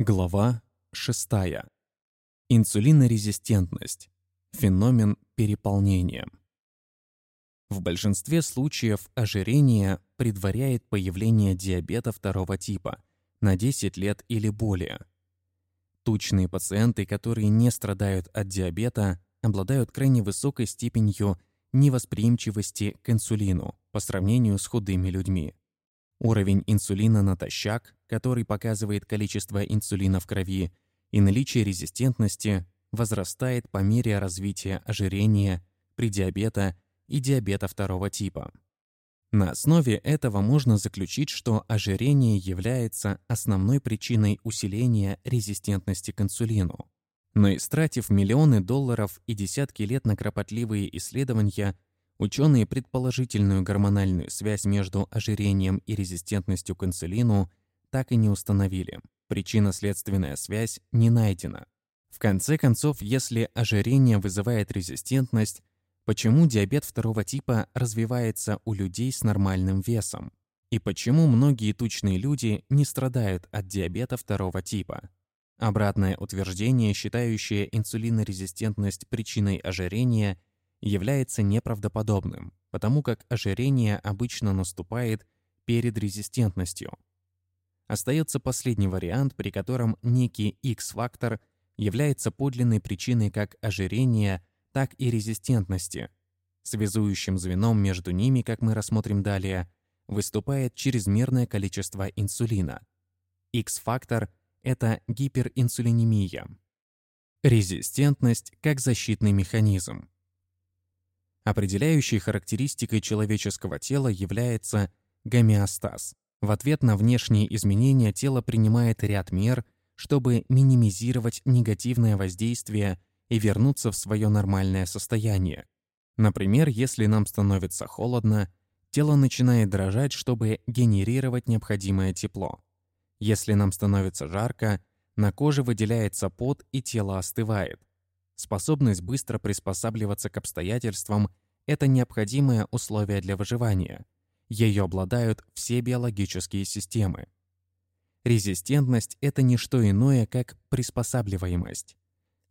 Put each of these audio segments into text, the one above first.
Глава 6. Инсулинорезистентность. Феномен переполнения. В большинстве случаев ожирение предваряет появление диабета второго типа на 10 лет или более. Тучные пациенты, которые не страдают от диабета, обладают крайне высокой степенью невосприимчивости к инсулину по сравнению с худыми людьми. Уровень инсулина натощак, который показывает количество инсулина в крови, и наличие резистентности возрастает по мере развития ожирения, предиабета и диабета второго типа. На основе этого можно заключить, что ожирение является основной причиной усиления резистентности к инсулину. Но истратив миллионы долларов и десятки лет на кропотливые исследования, Ученые предположительную гормональную связь между ожирением и резистентностью к инсулину так и не установили. Причинно-следственная связь не найдена. В конце концов, если ожирение вызывает резистентность, почему диабет второго типа развивается у людей с нормальным весом? И почему многие тучные люди не страдают от диабета второго типа? Обратное утверждение, считающее инсулинорезистентность причиной ожирения – является неправдоподобным, потому как ожирение обычно наступает перед резистентностью. Остается последний вариант, при котором некий X-фактор является подлинной причиной как ожирения, так и резистентности. Связующим звеном между ними, как мы рассмотрим далее, выступает чрезмерное количество инсулина. X-фактор – это гиперинсулинемия. Резистентность как защитный механизм. Определяющей характеристикой человеческого тела является гомеостаз. В ответ на внешние изменения тело принимает ряд мер, чтобы минимизировать негативное воздействие и вернуться в свое нормальное состояние. Например, если нам становится холодно, тело начинает дрожать, чтобы генерировать необходимое тепло. Если нам становится жарко, на коже выделяется пот и тело остывает. Способность быстро приспосабливаться к обстоятельствам – это необходимое условие для выживания. Ее обладают все биологические системы. Резистентность – это не что иное, как приспосабливаемость.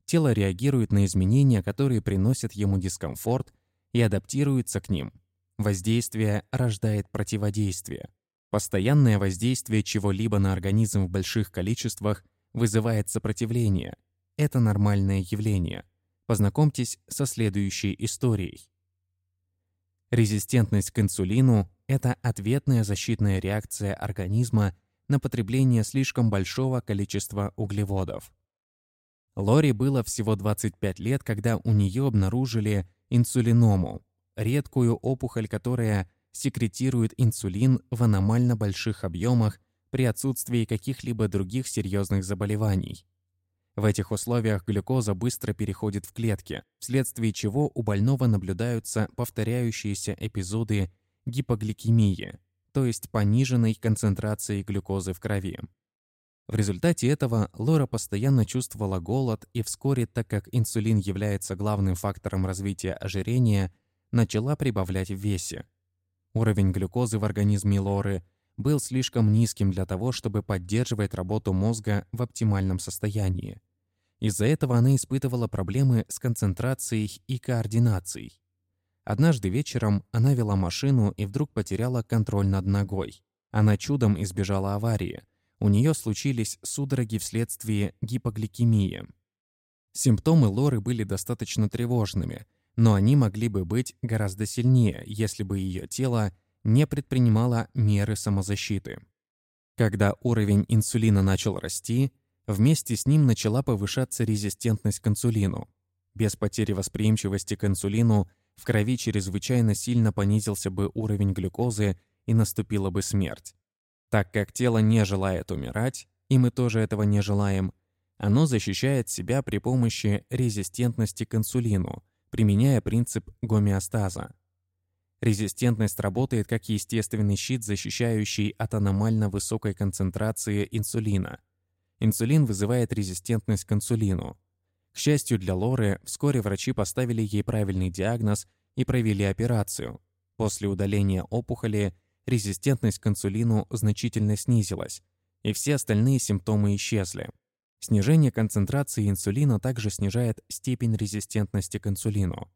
Тело реагирует на изменения, которые приносят ему дискомфорт, и адаптируется к ним. Воздействие рождает противодействие. Постоянное воздействие чего-либо на организм в больших количествах вызывает сопротивление – это нормальное явление. Познакомьтесь со следующей историей. Резистентность к инсулину – это ответная защитная реакция организма на потребление слишком большого количества углеводов. Лори было всего 25 лет, когда у нее обнаружили инсулиному – редкую опухоль, которая секретирует инсулин в аномально больших объемах при отсутствии каких-либо других серьезных заболеваний. В этих условиях глюкоза быстро переходит в клетки, вследствие чего у больного наблюдаются повторяющиеся эпизоды гипогликемии, то есть пониженной концентрации глюкозы в крови. В результате этого Лора постоянно чувствовала голод и вскоре, так как инсулин является главным фактором развития ожирения, начала прибавлять в весе. Уровень глюкозы в организме Лоры был слишком низким для того, чтобы поддерживать работу мозга в оптимальном состоянии. Из-за этого она испытывала проблемы с концентрацией и координацией. Однажды вечером она вела машину и вдруг потеряла контроль над ногой. Она чудом избежала аварии. У нее случились судороги вследствие гипогликемии. Симптомы Лоры были достаточно тревожными, но они могли бы быть гораздо сильнее, если бы ее тело не предпринимала меры самозащиты. Когда уровень инсулина начал расти, вместе с ним начала повышаться резистентность к инсулину. Без потери восприимчивости к инсулину в крови чрезвычайно сильно понизился бы уровень глюкозы и наступила бы смерть. Так как тело не желает умирать, и мы тоже этого не желаем, оно защищает себя при помощи резистентности к инсулину, применяя принцип гомеостаза. Резистентность работает как естественный щит, защищающий от аномально высокой концентрации инсулина. Инсулин вызывает резистентность к инсулину. К счастью для Лоры, вскоре врачи поставили ей правильный диагноз и провели операцию. После удаления опухоли резистентность к инсулину значительно снизилась, и все остальные симптомы исчезли. Снижение концентрации инсулина также снижает степень резистентности к инсулину.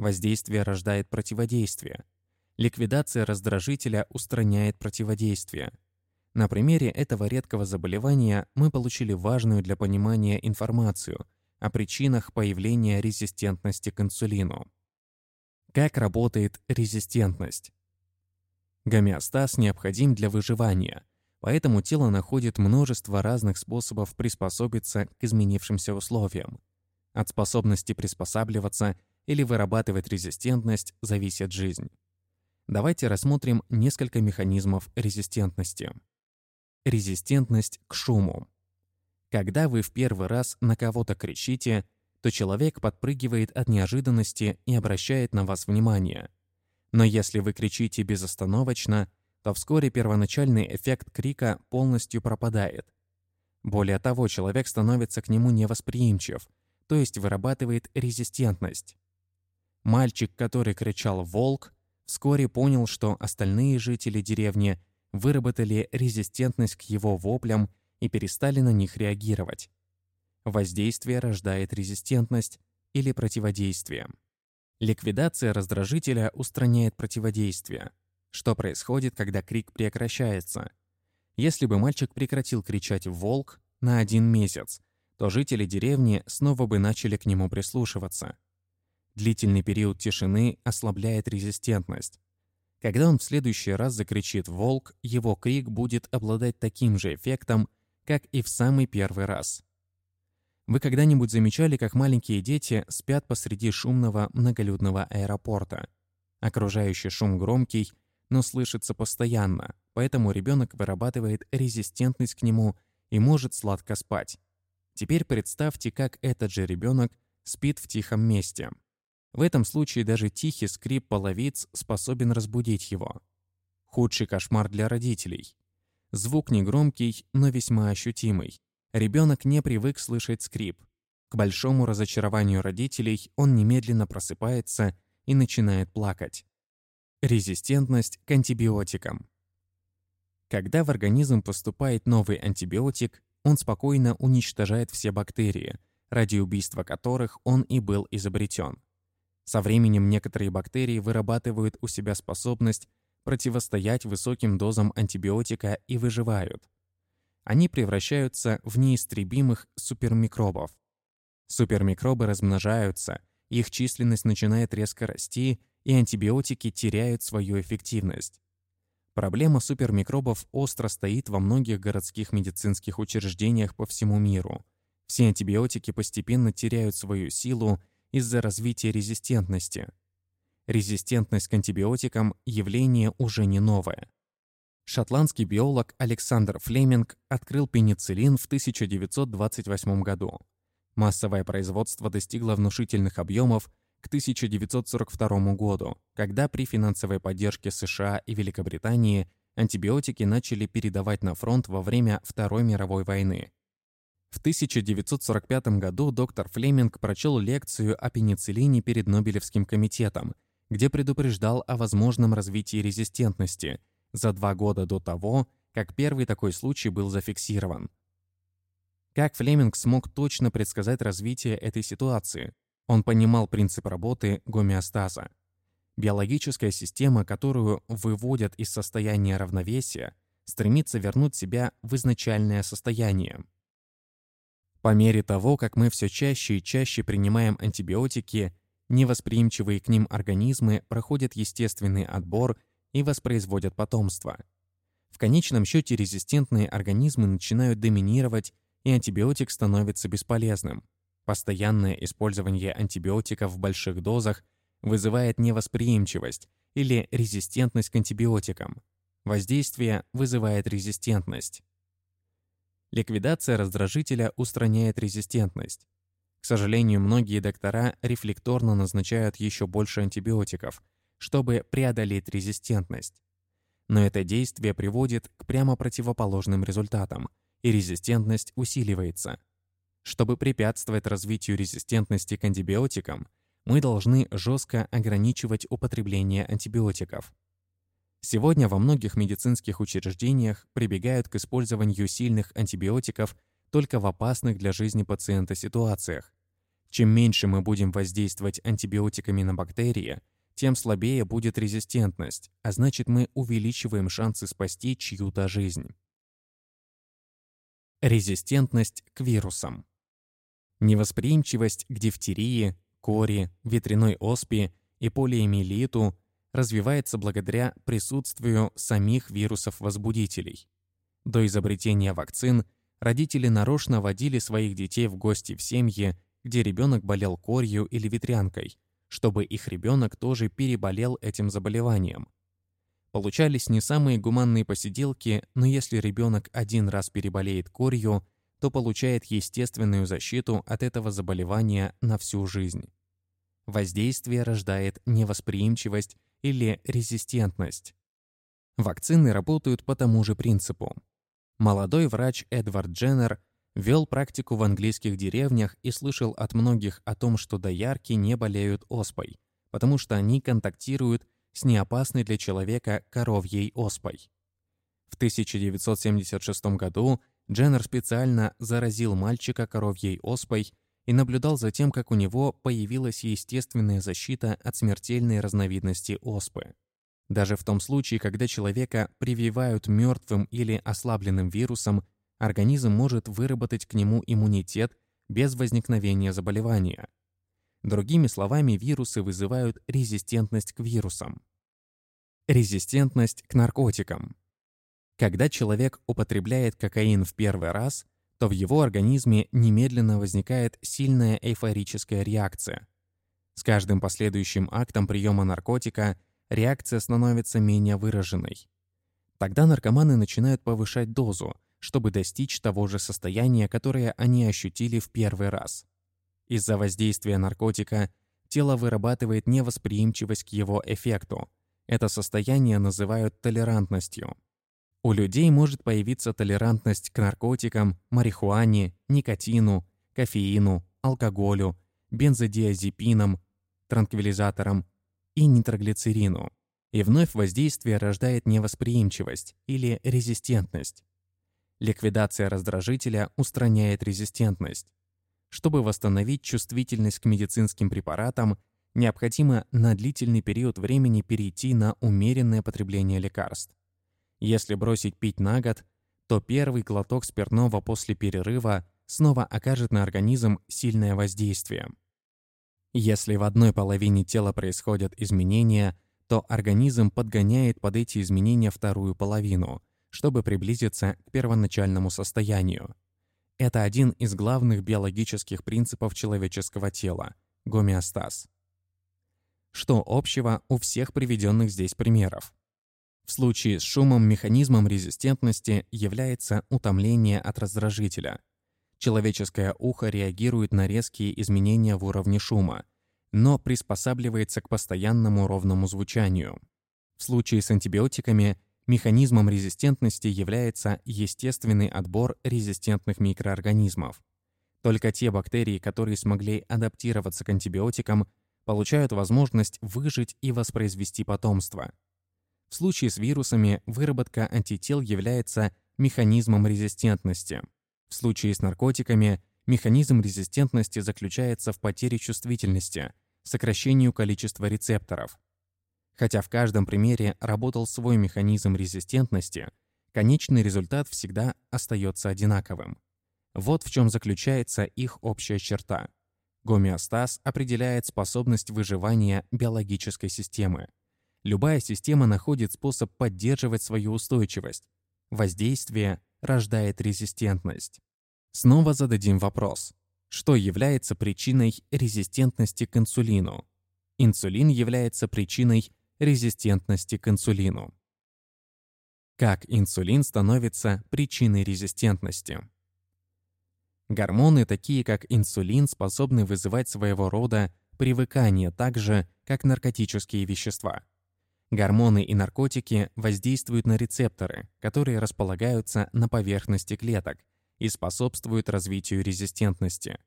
Воздействие рождает противодействие. Ликвидация раздражителя устраняет противодействие. На примере этого редкого заболевания мы получили важную для понимания информацию о причинах появления резистентности к инсулину. Как работает резистентность? Гомеостаз необходим для выживания, поэтому тело находит множество разных способов приспособиться к изменившимся условиям. От способности приспосабливаться или вырабатывать резистентность зависит жизнь. Давайте рассмотрим несколько механизмов резистентности. Резистентность к шуму. Когда вы в первый раз на кого-то кричите, то человек подпрыгивает от неожиданности и обращает на вас внимание. Но если вы кричите безостановочно, то вскоре первоначальный эффект крика полностью пропадает. Более того, человек становится к нему невосприимчив, то есть вырабатывает резистентность. Мальчик, который кричал «Волк!», вскоре понял, что остальные жители деревни выработали резистентность к его воплям и перестали на них реагировать. Воздействие рождает резистентность или противодействие. Ликвидация раздражителя устраняет противодействие. Что происходит, когда крик прекращается? Если бы мальчик прекратил кричать «волк» на один месяц, то жители деревни снова бы начали к нему прислушиваться. Длительный период тишины ослабляет резистентность. Когда он в следующий раз закричит «волк», его крик будет обладать таким же эффектом, как и в самый первый раз. Вы когда-нибудь замечали, как маленькие дети спят посреди шумного многолюдного аэропорта? Окружающий шум громкий, но слышится постоянно, поэтому ребенок вырабатывает резистентность к нему и может сладко спать. Теперь представьте, как этот же ребенок спит в тихом месте. В этом случае даже тихий скрип половиц способен разбудить его. Худший кошмар для родителей. Звук негромкий, но весьма ощутимый. Ребенок не привык слышать скрип. К большому разочарованию родителей он немедленно просыпается и начинает плакать. Резистентность к антибиотикам. Когда в организм поступает новый антибиотик, он спокойно уничтожает все бактерии, ради убийства которых он и был изобретен. Со временем некоторые бактерии вырабатывают у себя способность противостоять высоким дозам антибиотика и выживают. Они превращаются в неистребимых супермикробов. Супермикробы размножаются, их численность начинает резко расти, и антибиотики теряют свою эффективность. Проблема супермикробов остро стоит во многих городских медицинских учреждениях по всему миру. Все антибиотики постепенно теряют свою силу из-за развития резистентности. Резистентность к антибиотикам – явление уже не новое. Шотландский биолог Александр Флеминг открыл пенициллин в 1928 году. Массовое производство достигло внушительных объемов к 1942 году, когда при финансовой поддержке США и Великобритании антибиотики начали передавать на фронт во время Второй мировой войны. В 1945 году доктор Флеминг прочел лекцию о пенициллине перед Нобелевским комитетом, где предупреждал о возможном развитии резистентности за два года до того, как первый такой случай был зафиксирован. Как Флеминг смог точно предсказать развитие этой ситуации? Он понимал принцип работы гомеостаза. Биологическая система, которую выводят из состояния равновесия, стремится вернуть себя в изначальное состояние. По мере того, как мы все чаще и чаще принимаем антибиотики, невосприимчивые к ним организмы проходят естественный отбор и воспроизводят потомство. В конечном счете резистентные организмы начинают доминировать, и антибиотик становится бесполезным. Постоянное использование антибиотиков в больших дозах вызывает невосприимчивость или резистентность к антибиотикам. Воздействие вызывает резистентность. Ликвидация раздражителя устраняет резистентность. К сожалению, многие доктора рефлекторно назначают еще больше антибиотиков, чтобы преодолеть резистентность. Но это действие приводит к прямо противоположным результатам, и резистентность усиливается. Чтобы препятствовать развитию резистентности к антибиотикам, мы должны жестко ограничивать употребление антибиотиков. Сегодня во многих медицинских учреждениях прибегают к использованию сильных антибиотиков только в опасных для жизни пациента ситуациях. Чем меньше мы будем воздействовать антибиотиками на бактерии, тем слабее будет резистентность, а значит мы увеличиваем шансы спасти чью-то жизнь. Резистентность к вирусам. Невосприимчивость к дифтерии, кори, ветряной оспе и полиэмилиту развивается благодаря присутствию самих вирусов-возбудителей. До изобретения вакцин родители нарочно водили своих детей в гости в семьи, где ребенок болел корью или ветрянкой, чтобы их ребенок тоже переболел этим заболеванием. Получались не самые гуманные посиделки, но если ребенок один раз переболеет корью, то получает естественную защиту от этого заболевания на всю жизнь. Воздействие рождает невосприимчивость или резистентность. Вакцины работают по тому же принципу. Молодой врач Эдвард Дженнер вел практику в английских деревнях и слышал от многих о том, что доярки не болеют оспой, потому что они контактируют с неопасной для человека коровьей оспой. В 1976 году Дженнер специально заразил мальчика коровьей оспой и наблюдал за тем, как у него появилась естественная защита от смертельной разновидности оспы. Даже в том случае, когда человека прививают мертвым или ослабленным вирусом, организм может выработать к нему иммунитет без возникновения заболевания. Другими словами, вирусы вызывают резистентность к вирусам. Резистентность к наркотикам. Когда человек употребляет кокаин в первый раз, то в его организме немедленно возникает сильная эйфорическая реакция. С каждым последующим актом приема наркотика реакция становится менее выраженной. Тогда наркоманы начинают повышать дозу, чтобы достичь того же состояния, которое они ощутили в первый раз. Из-за воздействия наркотика тело вырабатывает невосприимчивость к его эффекту. Это состояние называют толерантностью. У людей может появиться толерантность к наркотикам, марихуане, никотину, кофеину, алкоголю, бензодиазепинам, транквилизаторам и нитроглицерину. И вновь воздействие рождает невосприимчивость или резистентность. Ликвидация раздражителя устраняет резистентность. Чтобы восстановить чувствительность к медицинским препаратам, необходимо на длительный период времени перейти на умеренное потребление лекарств. Если бросить пить на год, то первый глоток спиртного после перерыва снова окажет на организм сильное воздействие. Если в одной половине тела происходят изменения, то организм подгоняет под эти изменения вторую половину, чтобы приблизиться к первоначальному состоянию. Это один из главных биологических принципов человеческого тела – гомеостаз. Что общего у всех приведенных здесь примеров? В случае с шумом механизмом резистентности является утомление от раздражителя. Человеческое ухо реагирует на резкие изменения в уровне шума, но приспосабливается к постоянному ровному звучанию. В случае с антибиотиками механизмом резистентности является естественный отбор резистентных микроорганизмов. Только те бактерии, которые смогли адаптироваться к антибиотикам, получают возможность выжить и воспроизвести потомство. В случае с вирусами выработка антител является механизмом резистентности. В случае с наркотиками механизм резистентности заключается в потере чувствительности, сокращению количества рецепторов. Хотя в каждом примере работал свой механизм резистентности, конечный результат всегда остается одинаковым. Вот в чем заключается их общая черта. Гомеостаз определяет способность выживания биологической системы. Любая система находит способ поддерживать свою устойчивость. Воздействие рождает резистентность. Снова зададим вопрос. Что является причиной резистентности к инсулину? Инсулин является причиной резистентности к инсулину. Как инсулин становится причиной резистентности? Гормоны, такие как инсулин, способны вызывать своего рода привыкание так же, как наркотические вещества. Гормоны и наркотики воздействуют на рецепторы, которые располагаются на поверхности клеток и способствуют развитию резистентности.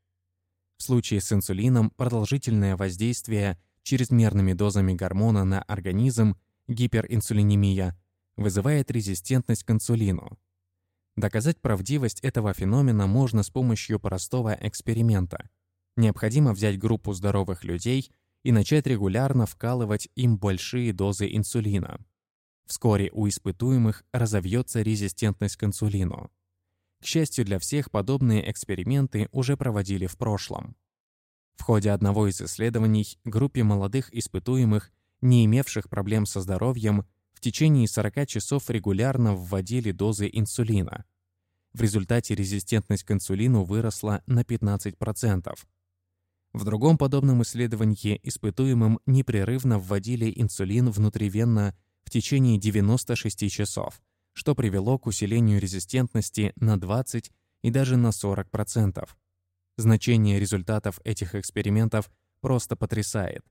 В случае с инсулином продолжительное воздействие чрезмерными дозами гормона на организм гиперинсулинемия, вызывает резистентность к инсулину. Доказать правдивость этого феномена можно с помощью простого эксперимента. Необходимо взять группу здоровых людей и начать регулярно вкалывать им большие дозы инсулина. Вскоре у испытуемых разовьется резистентность к инсулину. К счастью для всех, подобные эксперименты уже проводили в прошлом. В ходе одного из исследований группе молодых испытуемых, не имевших проблем со здоровьем, в течение 40 часов регулярно вводили дозы инсулина. В результате резистентность к инсулину выросла на 15%. В другом подобном исследовании испытуемым непрерывно вводили инсулин внутривенно в течение 96 часов, что привело к усилению резистентности на 20 и даже на 40%. Значение результатов этих экспериментов просто потрясает.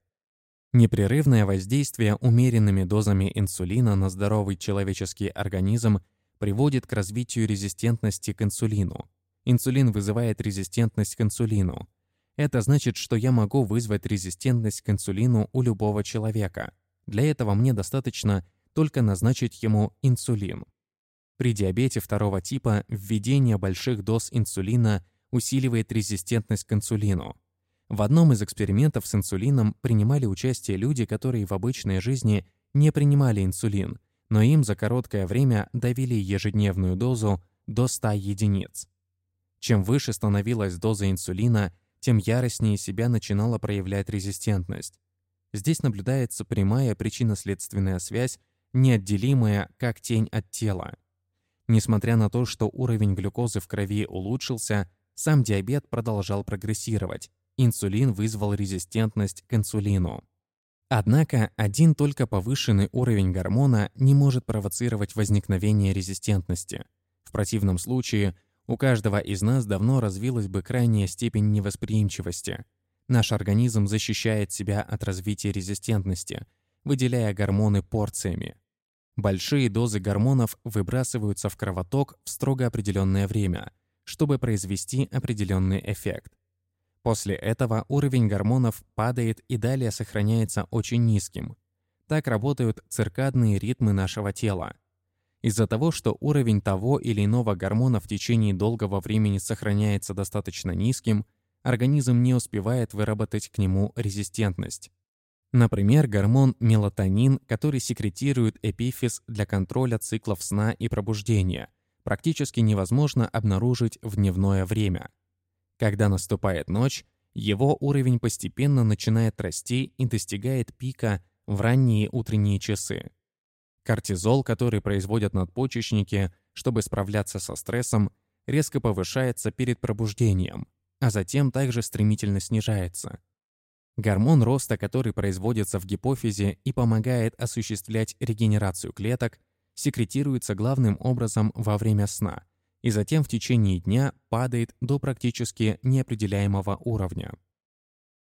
Непрерывное воздействие умеренными дозами инсулина на здоровый человеческий организм приводит к развитию резистентности к инсулину. Инсулин вызывает резистентность к инсулину. Это значит, что я могу вызвать резистентность к инсулину у любого человека. Для этого мне достаточно только назначить ему инсулин. При диабете второго типа введение больших доз инсулина усиливает резистентность к инсулину. В одном из экспериментов с инсулином принимали участие люди, которые в обычной жизни не принимали инсулин, но им за короткое время давили ежедневную дозу до 100 единиц. Чем выше становилась доза инсулина, тем яростнее себя начинала проявлять резистентность. Здесь наблюдается прямая причинно-следственная связь, неотделимая как тень от тела. Несмотря на то, что уровень глюкозы в крови улучшился, сам диабет продолжал прогрессировать. Инсулин вызвал резистентность к инсулину. Однако один только повышенный уровень гормона не может провоцировать возникновение резистентности. В противном случае у каждого из нас давно развилась бы крайняя степень невосприимчивости. Наш организм защищает себя от развития резистентности, выделяя гормоны порциями. Большие дозы гормонов выбрасываются в кровоток в строго определенное время, чтобы произвести определенный эффект. После этого уровень гормонов падает и далее сохраняется очень низким. Так работают циркадные ритмы нашего тела. Из-за того, что уровень того или иного гормона в течение долгого времени сохраняется достаточно низким, организм не успевает выработать к нему резистентность. Например, гормон мелатонин, который секретирует эпифиз для контроля циклов сна и пробуждения, практически невозможно обнаружить в дневное время. Когда наступает ночь, его уровень постепенно начинает расти и достигает пика в ранние утренние часы. Кортизол, который производят надпочечники, чтобы справляться со стрессом, резко повышается перед пробуждением, а затем также стремительно снижается. Гормон роста, который производится в гипофизе и помогает осуществлять регенерацию клеток, секретируется главным образом во время сна и затем в течение дня падает до практически неопределяемого уровня.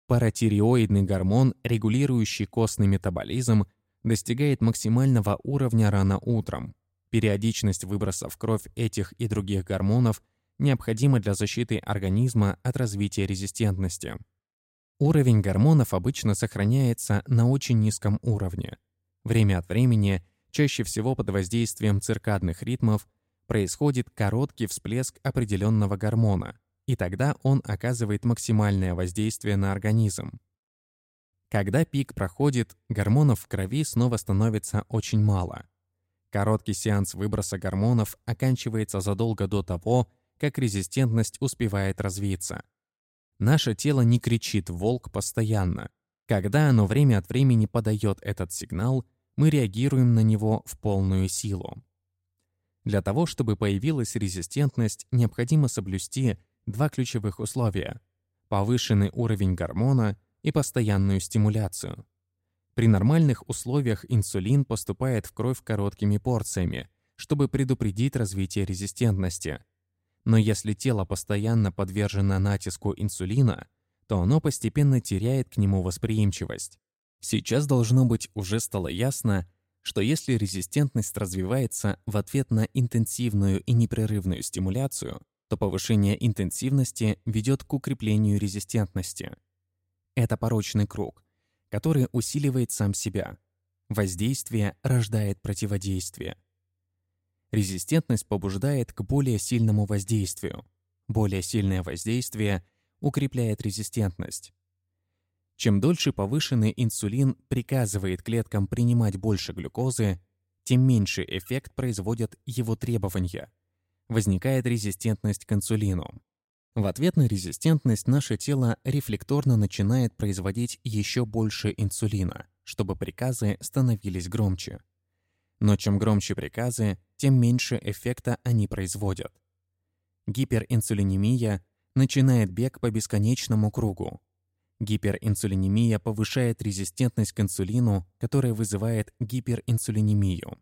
Паратиреоидный гормон, регулирующий костный метаболизм, достигает максимального уровня рано утром. Периодичность выброса в кровь этих и других гормонов необходима для защиты организма от развития резистентности. Уровень гормонов обычно сохраняется на очень низком уровне. Время от времени, чаще всего под воздействием циркадных ритмов, происходит короткий всплеск определенного гормона, и тогда он оказывает максимальное воздействие на организм. Когда пик проходит, гормонов в крови снова становится очень мало. Короткий сеанс выброса гормонов оканчивается задолго до того, как резистентность успевает развиться. Наше тело не кричит «волк» постоянно. Когда оно время от времени подает этот сигнал, мы реагируем на него в полную силу. Для того, чтобы появилась резистентность, необходимо соблюсти два ключевых условия – повышенный уровень гормона – и постоянную стимуляцию. При нормальных условиях инсулин поступает в кровь короткими порциями, чтобы предупредить развитие резистентности. Но если тело постоянно подвержено натиску инсулина, то оно постепенно теряет к нему восприимчивость. Сейчас должно быть уже стало ясно, что если резистентность развивается в ответ на интенсивную и непрерывную стимуляцию, то повышение интенсивности ведет к укреплению резистентности. Это порочный круг, который усиливает сам себя. Воздействие рождает противодействие. Резистентность побуждает к более сильному воздействию. Более сильное воздействие укрепляет резистентность. Чем дольше повышенный инсулин приказывает клеткам принимать больше глюкозы, тем меньше эффект производят его требования. Возникает резистентность к инсулину. В ответ на резистентность наше тело рефлекторно начинает производить еще больше инсулина, чтобы приказы становились громче. Но чем громче приказы, тем меньше эффекта они производят. Гиперинсулинемия начинает бег по бесконечному кругу. Гиперинсулинемия повышает резистентность к инсулину, которая вызывает гиперинсулинемию.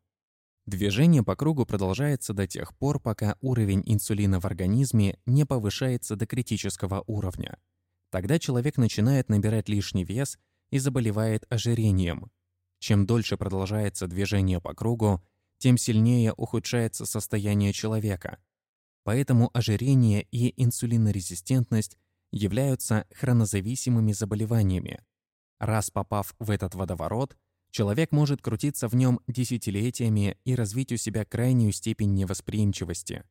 Движение по кругу продолжается до тех пор, пока уровень инсулина в организме не повышается до критического уровня. Тогда человек начинает набирать лишний вес и заболевает ожирением. Чем дольше продолжается движение по кругу, тем сильнее ухудшается состояние человека. Поэтому ожирение и инсулинорезистентность являются хронозависимыми заболеваниями. Раз попав в этот водоворот – Человек может крутиться в нем десятилетиями и развить у себя крайнюю степень невосприимчивости.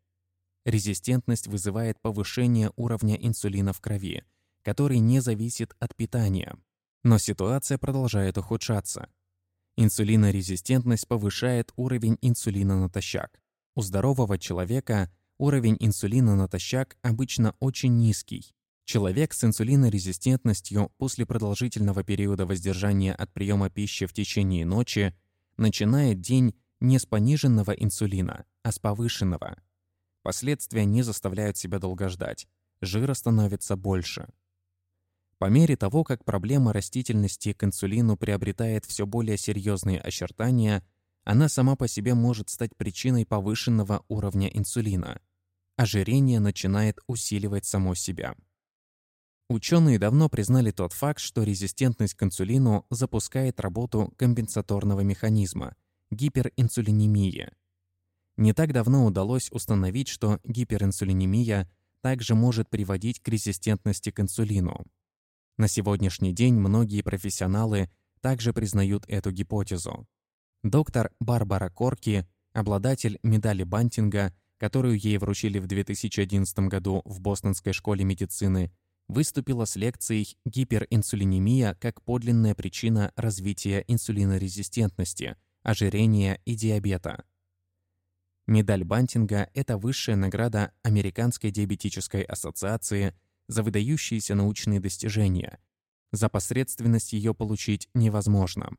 Резистентность вызывает повышение уровня инсулина в крови, который не зависит от питания. Но ситуация продолжает ухудшаться. Инсулинорезистентность повышает уровень инсулина натощак. У здорового человека уровень инсулина натощак обычно очень низкий, Человек с инсулинорезистентностью после продолжительного периода воздержания от приема пищи в течение ночи начинает день не с пониженного инсулина, а с повышенного. Последствия не заставляют себя долго ждать. Жира становится больше. По мере того, как проблема растительности к инсулину приобретает все более серьезные очертания, она сама по себе может стать причиной повышенного уровня инсулина. Ожирение начинает усиливать само себя. Ученые давно признали тот факт, что резистентность к инсулину запускает работу компенсаторного механизма – гиперинсулинемия. Не так давно удалось установить, что гиперинсулинемия также может приводить к резистентности к инсулину. На сегодняшний день многие профессионалы также признают эту гипотезу. Доктор Барбара Корки, обладатель медали Бантинга, которую ей вручили в 2011 году в Бостонской школе медицины, выступила с лекцией «Гиперинсулинемия как подлинная причина развития инсулинорезистентности, ожирения и диабета». Медаль Бантинга – это высшая награда Американской диабетической ассоциации за выдающиеся научные достижения. За посредственность ее получить невозможно.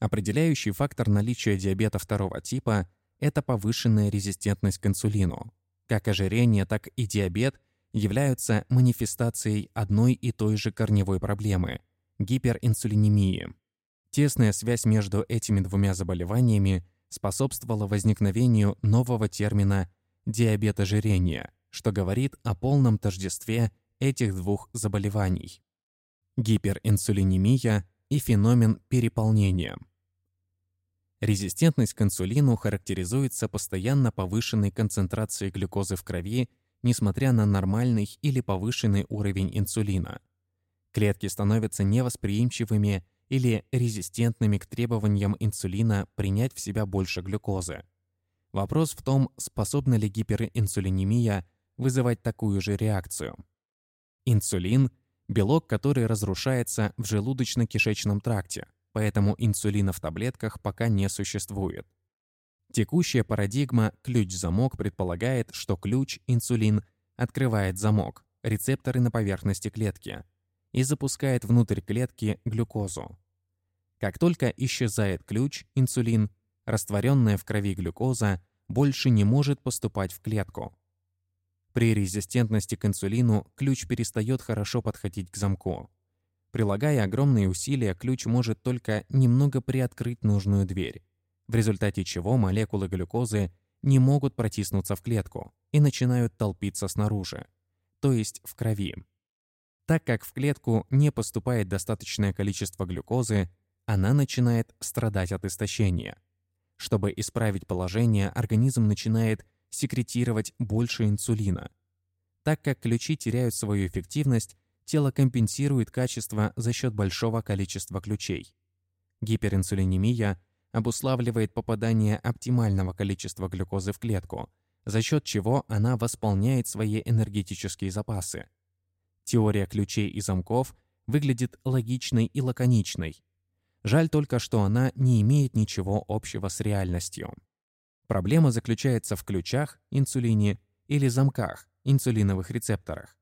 Определяющий фактор наличия диабета второго типа – это повышенная резистентность к инсулину. Как ожирение, так и диабет являются манифестацией одной и той же корневой проблемы – гиперинсулинемии. Тесная связь между этими двумя заболеваниями способствовала возникновению нового термина «диабет ожирения», что говорит о полном тождестве этих двух заболеваний. Гиперинсулинемия и феномен переполнения. Резистентность к инсулину характеризуется постоянно повышенной концентрацией глюкозы в крови несмотря на нормальный или повышенный уровень инсулина. Клетки становятся невосприимчивыми или резистентными к требованиям инсулина принять в себя больше глюкозы. Вопрос в том, способна ли гиперинсулинемия вызывать такую же реакцию. Инсулин – белок, который разрушается в желудочно-кишечном тракте, поэтому инсулина в таблетках пока не существует. Текущая парадигма «ключ-замок» предполагает, что ключ, инсулин, открывает замок, рецепторы на поверхности клетки, и запускает внутрь клетки глюкозу. Как только исчезает ключ, инсулин, растворенная в крови глюкоза больше не может поступать в клетку. При резистентности к инсулину ключ перестает хорошо подходить к замку. Прилагая огромные усилия, ключ может только немного приоткрыть нужную дверь в результате чего молекулы глюкозы не могут протиснуться в клетку и начинают толпиться снаружи, то есть в крови. Так как в клетку не поступает достаточное количество глюкозы, она начинает страдать от истощения. Чтобы исправить положение, организм начинает секретировать больше инсулина. Так как ключи теряют свою эффективность, тело компенсирует качество за счет большого количества ключей. Гиперинсулинемия обуславливает попадание оптимального количества глюкозы в клетку, за счет чего она восполняет свои энергетические запасы. Теория ключей и замков выглядит логичной и лаконичной. Жаль только, что она не имеет ничего общего с реальностью. Проблема заключается в ключах, инсулине или замках, инсулиновых рецепторах.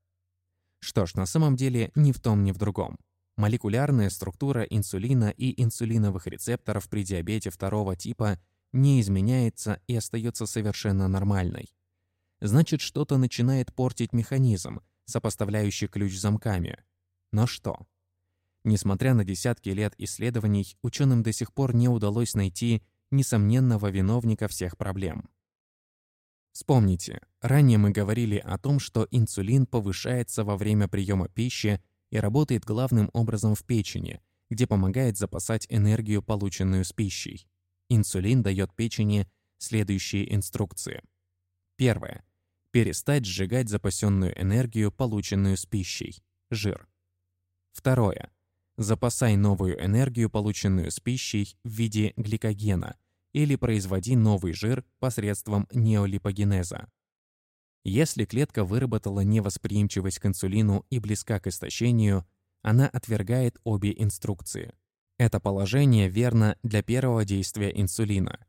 Что ж, на самом деле ни в том, ни в другом. Молекулярная структура инсулина и инсулиновых рецепторов при диабете второго типа не изменяется и остается совершенно нормальной. Значит, что-то начинает портить механизм, сопоставляющий ключ замками. Но что? Несмотря на десятки лет исследований, ученым до сих пор не удалось найти несомненного виновника всех проблем. Вспомните, ранее мы говорили о том, что инсулин повышается во время приема пищи и работает главным образом в печени, где помогает запасать энергию, полученную с пищей. Инсулин дает печени следующие инструкции. Первое. Перестать сжигать запасенную энергию, полученную с пищей. Жир. Второе. Запасай новую энергию, полученную с пищей, в виде гликогена, или производи новый жир посредством неолипогенеза. Если клетка выработала невосприимчивость к инсулину и близка к истощению, она отвергает обе инструкции. Это положение верно для первого действия инсулина.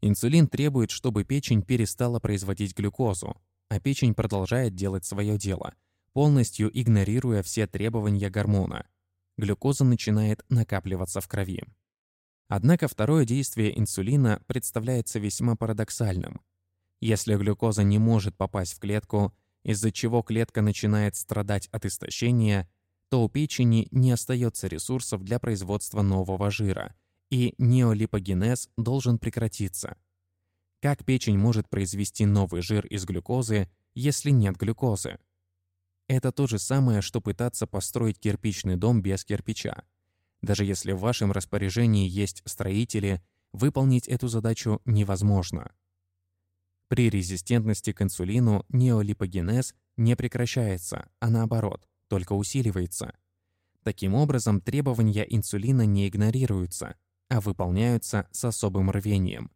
Инсулин требует, чтобы печень перестала производить глюкозу, а печень продолжает делать свое дело, полностью игнорируя все требования гормона. Глюкоза начинает накапливаться в крови. Однако второе действие инсулина представляется весьма парадоксальным. Если глюкоза не может попасть в клетку, из-за чего клетка начинает страдать от истощения, то у печени не остается ресурсов для производства нового жира, и неолипогенез должен прекратиться. Как печень может произвести новый жир из глюкозы, если нет глюкозы? Это то же самое, что пытаться построить кирпичный дом без кирпича. Даже если в вашем распоряжении есть строители, выполнить эту задачу невозможно. При резистентности к инсулину неолипогенез не прекращается, а наоборот, только усиливается. Таким образом, требования инсулина не игнорируются, а выполняются с особым рвением.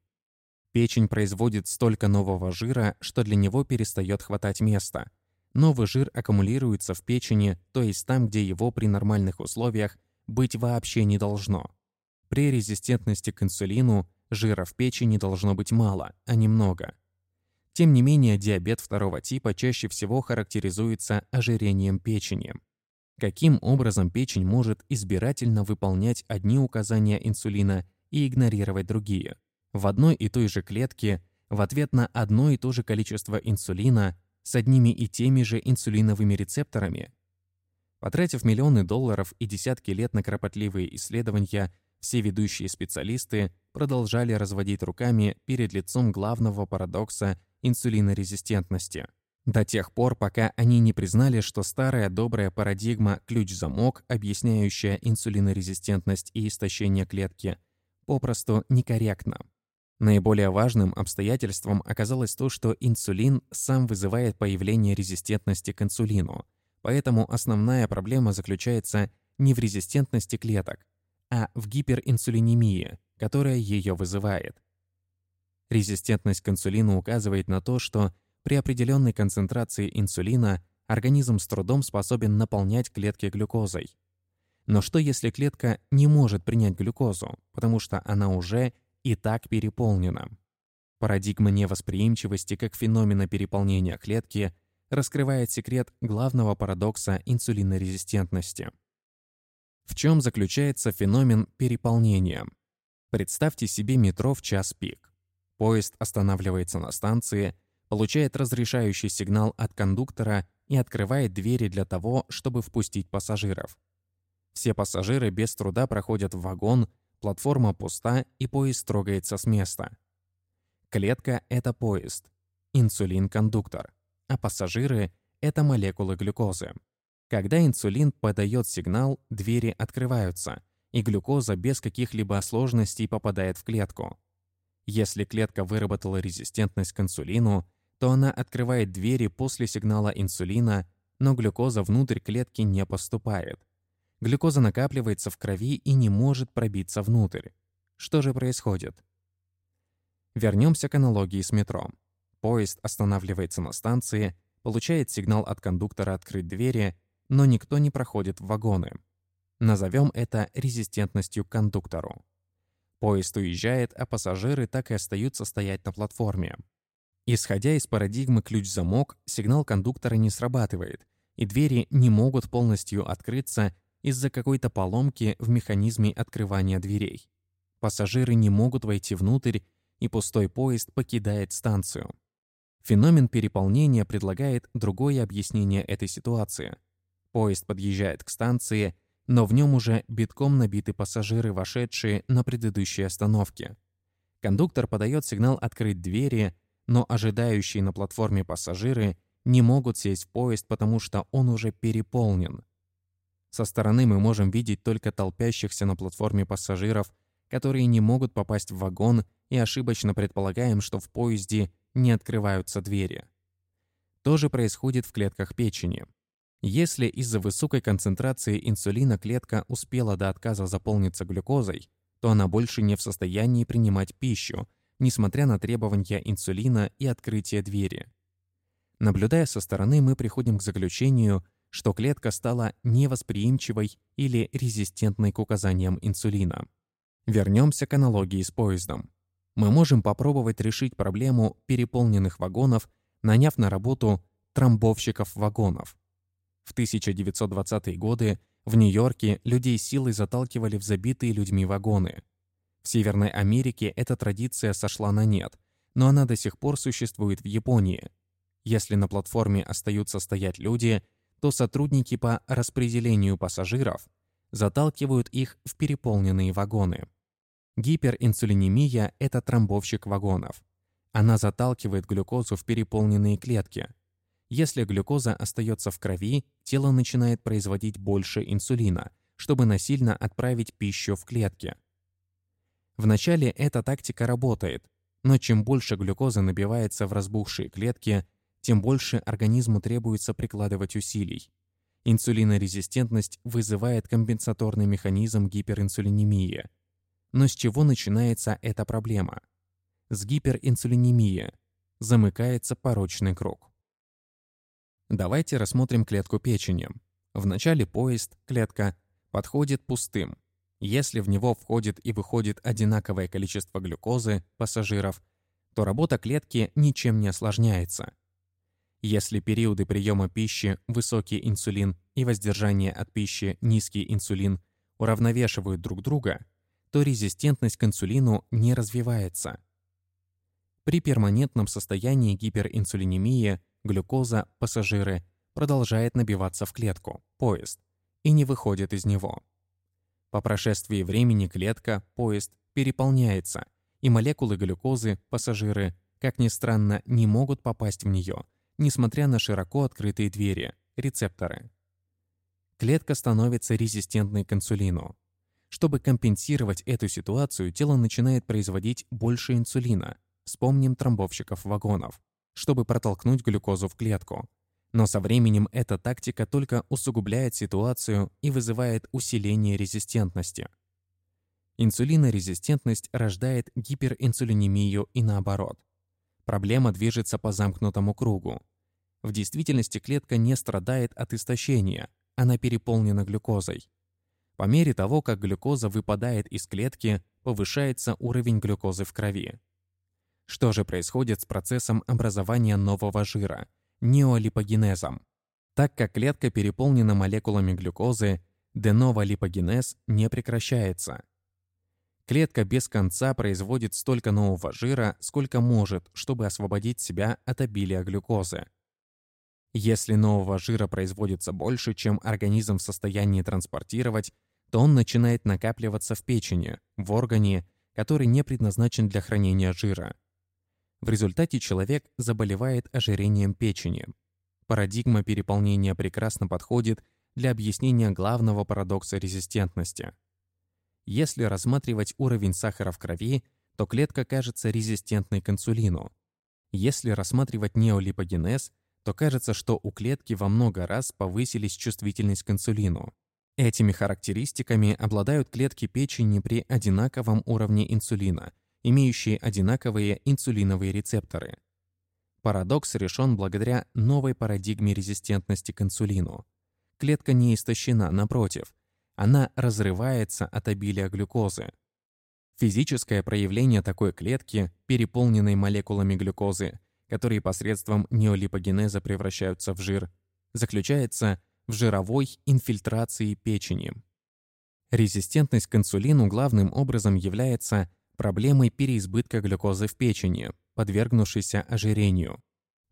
Печень производит столько нового жира, что для него перестает хватать места. Новый жир аккумулируется в печени, то есть там, где его при нормальных условиях быть вообще не должно. При резистентности к инсулину жира в печени должно быть мало, а не много. Тем не менее, диабет второго типа чаще всего характеризуется ожирением печени. Каким образом печень может избирательно выполнять одни указания инсулина и игнорировать другие? В одной и той же клетке в ответ на одно и то же количество инсулина с одними и теми же инсулиновыми рецепторами. Потратив миллионы долларов и десятки лет на кропотливые исследования, все ведущие специалисты продолжали разводить руками перед лицом главного парадокса инсулинорезистентности. До тех пор, пока они не признали, что старая добрая парадигма «ключ-замок», объясняющая инсулинорезистентность и истощение клетки, попросту некорректна. Наиболее важным обстоятельством оказалось то, что инсулин сам вызывает появление резистентности к инсулину, поэтому основная проблема заключается не в резистентности клеток, а в гиперинсулинемии, которая ее вызывает. Резистентность к инсулину указывает на то, что при определенной концентрации инсулина организм с трудом способен наполнять клетки глюкозой. Но что если клетка не может принять глюкозу, потому что она уже и так переполнена? Парадигма невосприимчивости как феномена переполнения клетки раскрывает секрет главного парадокса инсулинорезистентности. В чем заключается феномен переполнения? Представьте себе метро в час пик. Поезд останавливается на станции, получает разрешающий сигнал от кондуктора и открывает двери для того, чтобы впустить пассажиров. Все пассажиры без труда проходят в вагон, платформа пуста и поезд трогается с места. Клетка — это поезд, инсулин — кондуктор, а пассажиры — это молекулы глюкозы. Когда инсулин подает сигнал, двери открываются, и глюкоза без каких-либо сложностей попадает в клетку. Если клетка выработала резистентность к инсулину, то она открывает двери после сигнала инсулина, но глюкоза внутрь клетки не поступает. Глюкоза накапливается в крови и не может пробиться внутрь. Что же происходит? Вернемся к аналогии с метро. Поезд останавливается на станции, получает сигнал от кондуктора открыть двери, но никто не проходит в вагоны. Назовем это резистентностью к кондуктору. Поезд уезжает, а пассажиры так и остаются стоять на платформе. Исходя из парадигмы ключ-замок, сигнал кондуктора не срабатывает, и двери не могут полностью открыться из-за какой-то поломки в механизме открывания дверей. Пассажиры не могут войти внутрь, и пустой поезд покидает станцию. Феномен переполнения предлагает другое объяснение этой ситуации. Поезд подъезжает к станции, но в нем уже битком набиты пассажиры, вошедшие на предыдущей остановке. Кондуктор подает сигнал открыть двери, но ожидающие на платформе пассажиры не могут сесть в поезд, потому что он уже переполнен. Со стороны мы можем видеть только толпящихся на платформе пассажиров, которые не могут попасть в вагон и ошибочно предполагаем, что в поезде не открываются двери. То же происходит в клетках печени. Если из-за высокой концентрации инсулина клетка успела до отказа заполниться глюкозой, то она больше не в состоянии принимать пищу, несмотря на требования инсулина и открытие двери. Наблюдая со стороны, мы приходим к заключению, что клетка стала невосприимчивой или резистентной к указаниям инсулина. Вернемся к аналогии с поездом. Мы можем попробовать решить проблему переполненных вагонов, наняв на работу трамбовщиков вагонов. В 1920-е годы в Нью-Йорке людей силой заталкивали в забитые людьми вагоны. В Северной Америке эта традиция сошла на нет, но она до сих пор существует в Японии. Если на платформе остаются стоять люди, то сотрудники по распределению пассажиров заталкивают их в переполненные вагоны. Гиперинсулинемия – это тромбовщик вагонов. Она заталкивает глюкозу в переполненные клетки. Если глюкоза остается в крови, тело начинает производить больше инсулина, чтобы насильно отправить пищу в клетки. Вначале эта тактика работает, но чем больше глюкозы набивается в разбухшие клетки, тем больше организму требуется прикладывать усилий. Инсулинорезистентность вызывает компенсаторный механизм гиперинсулинемии – но с чего начинается эта проблема? С гиперинсулинемии. Замыкается порочный круг. Давайте рассмотрим клетку печени. Вначале поезд, клетка, подходит пустым. Если в него входит и выходит одинаковое количество глюкозы, пассажиров, то работа клетки ничем не осложняется. Если периоды приема пищи высокий инсулин и воздержание от пищи низкий инсулин уравновешивают друг друга, то резистентность к инсулину не развивается. При перманентном состоянии гиперинсулинемии глюкоза пассажиры продолжает набиваться в клетку, поезд, и не выходит из него. По прошествии времени клетка, поезд, переполняется, и молекулы глюкозы, пассажиры, как ни странно, не могут попасть в нее, несмотря на широко открытые двери, рецепторы. Клетка становится резистентной к инсулину. Чтобы компенсировать эту ситуацию, тело начинает производить больше инсулина. Вспомним тромбовщиков вагонов, чтобы протолкнуть глюкозу в клетку. Но со временем эта тактика только усугубляет ситуацию и вызывает усиление резистентности. Инсулинорезистентность рождает гиперинсулинемию и наоборот. Проблема движется по замкнутому кругу. В действительности клетка не страдает от истощения, она переполнена глюкозой. По мере того, как глюкоза выпадает из клетки, повышается уровень глюкозы в крови. Что же происходит с процессом образования нового жира – неолипогенезом? Так как клетка переполнена молекулами глюкозы, деноволипогенез не прекращается. Клетка без конца производит столько нового жира, сколько может, чтобы освободить себя от обилия глюкозы. Если нового жира производится больше, чем организм в состоянии транспортировать, то он начинает накапливаться в печени, в органе, который не предназначен для хранения жира. В результате человек заболевает ожирением печени. Парадигма переполнения прекрасно подходит для объяснения главного парадокса резистентности. Если рассматривать уровень сахара в крови, то клетка кажется резистентной к инсулину. Если рассматривать неолипогенез, то кажется, что у клетки во много раз повысились чувствительность к инсулину. Этими характеристиками обладают клетки печени при одинаковом уровне инсулина, имеющие одинаковые инсулиновые рецепторы. Парадокс решен благодаря новой парадигме резистентности к инсулину. Клетка не истощена, напротив, она разрывается от обилия глюкозы. Физическое проявление такой клетки, переполненной молекулами глюкозы, которые посредством неолипогенеза превращаются в жир, заключается в жировой инфильтрации печени. Резистентность к инсулину главным образом является проблемой переизбытка глюкозы в печени, подвергнувшейся ожирению.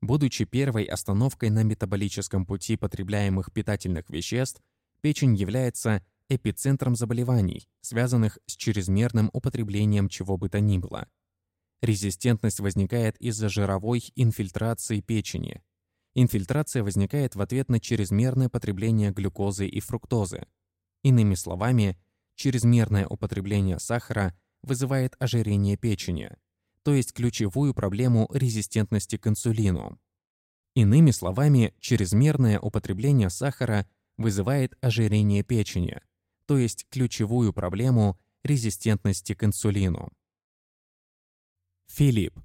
Будучи первой остановкой на метаболическом пути потребляемых питательных веществ, печень является эпицентром заболеваний, связанных с чрезмерным употреблением чего бы то ни было. Резистентность возникает из-за жировой инфильтрации печени. Инфильтрация возникает в ответ на чрезмерное потребление глюкозы и фруктозы. Иными словами, чрезмерное употребление сахара вызывает ожирение печени, то есть ключевую проблему резистентности к инсулину. Иными словами, чрезмерное употребление сахара вызывает ожирение печени, то есть ключевую проблему резистентности к инсулину. Филипп.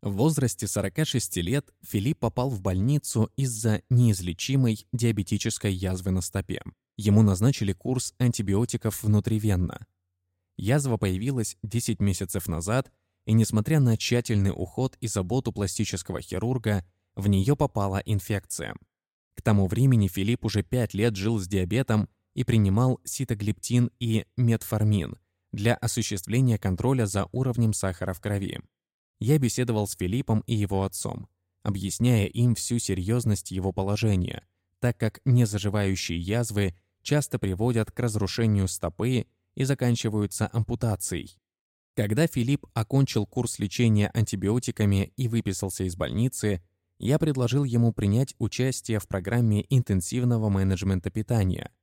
В возрасте 46 лет Филипп попал в больницу из-за неизлечимой диабетической язвы на стопе. Ему назначили курс антибиотиков внутривенно. Язва появилась 10 месяцев назад, и несмотря на тщательный уход и заботу пластического хирурга, в нее попала инфекция. К тому времени Филипп уже 5 лет жил с диабетом и принимал ситоглиптин и метформин для осуществления контроля за уровнем сахара в крови. Я беседовал с Филиппом и его отцом, объясняя им всю серьезность его положения, так как незаживающие язвы часто приводят к разрушению стопы и заканчиваются ампутацией. Когда Филипп окончил курс лечения антибиотиками и выписался из больницы, я предложил ему принять участие в программе интенсивного менеджмента питания –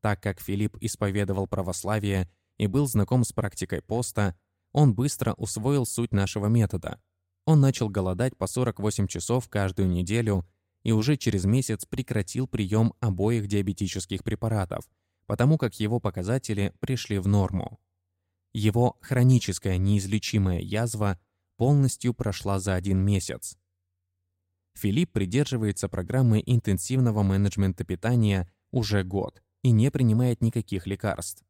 так как Филипп исповедовал православие и был знаком с практикой поста, он быстро усвоил суть нашего метода. Он начал голодать по 48 часов каждую неделю и уже через месяц прекратил прием обоих диабетических препаратов, потому как его показатели пришли в норму. Его хроническая неизлечимая язва полностью прошла за один месяц. Филипп придерживается программы интенсивного менеджмента питания уже год и не принимает никаких лекарств.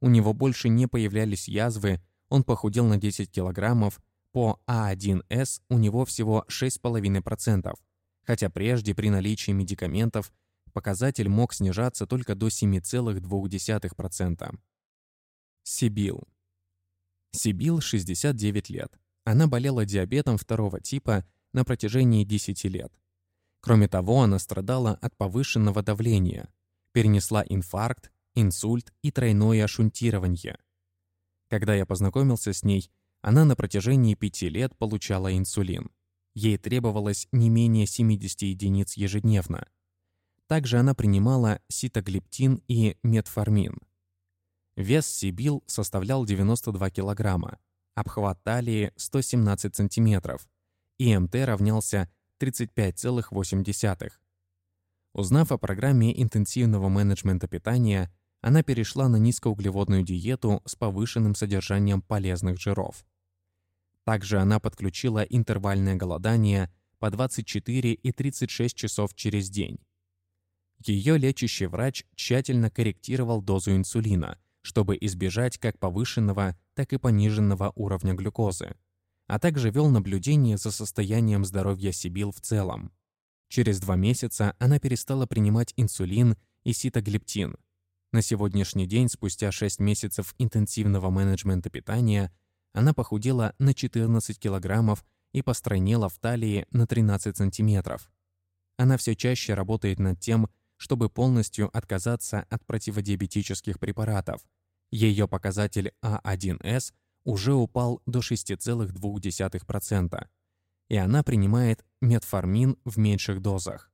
У него больше не появлялись язвы, он похудел на 10 килограммов, по А1С у него всего 6,5%, хотя прежде при наличии медикаментов показатель мог снижаться только до 7,2%. Сибил. Сибил 69 лет. Она болела диабетом второго типа на протяжении 10 лет. Кроме того, она страдала от повышенного давления, перенесла инфаркт, инсульт и тройное шунтирование. Когда я познакомился с ней, она на протяжении пяти лет получала инсулин. Ей требовалось не менее 70 единиц ежедневно. Также она принимала ситоглиптин и метформин. Вес Сибил составлял 92 килограмма, обхват талии 117 сантиметров, и МТ равнялся 35,8. Узнав о программе интенсивного менеджмента питания, она перешла на низкоуглеводную диету с повышенным содержанием полезных жиров. Также она подключила интервальное голодание по 24 и 36 часов через день. Ее лечащий врач тщательно корректировал дозу инсулина, чтобы избежать как повышенного, так и пониженного уровня глюкозы, а также вел наблюдение за состоянием здоровья Сибил в целом. Через два месяца она перестала принимать инсулин и ситоглиптин. На сегодняшний день, спустя 6 месяцев интенсивного менеджмента питания, она похудела на 14 килограммов и постройнела в талии на 13 сантиметров. Она все чаще работает над тем, чтобы полностью отказаться от противодиабетических препаратов. Ее показатель А1С уже упал до 6,2% и она принимает метформин в меньших дозах.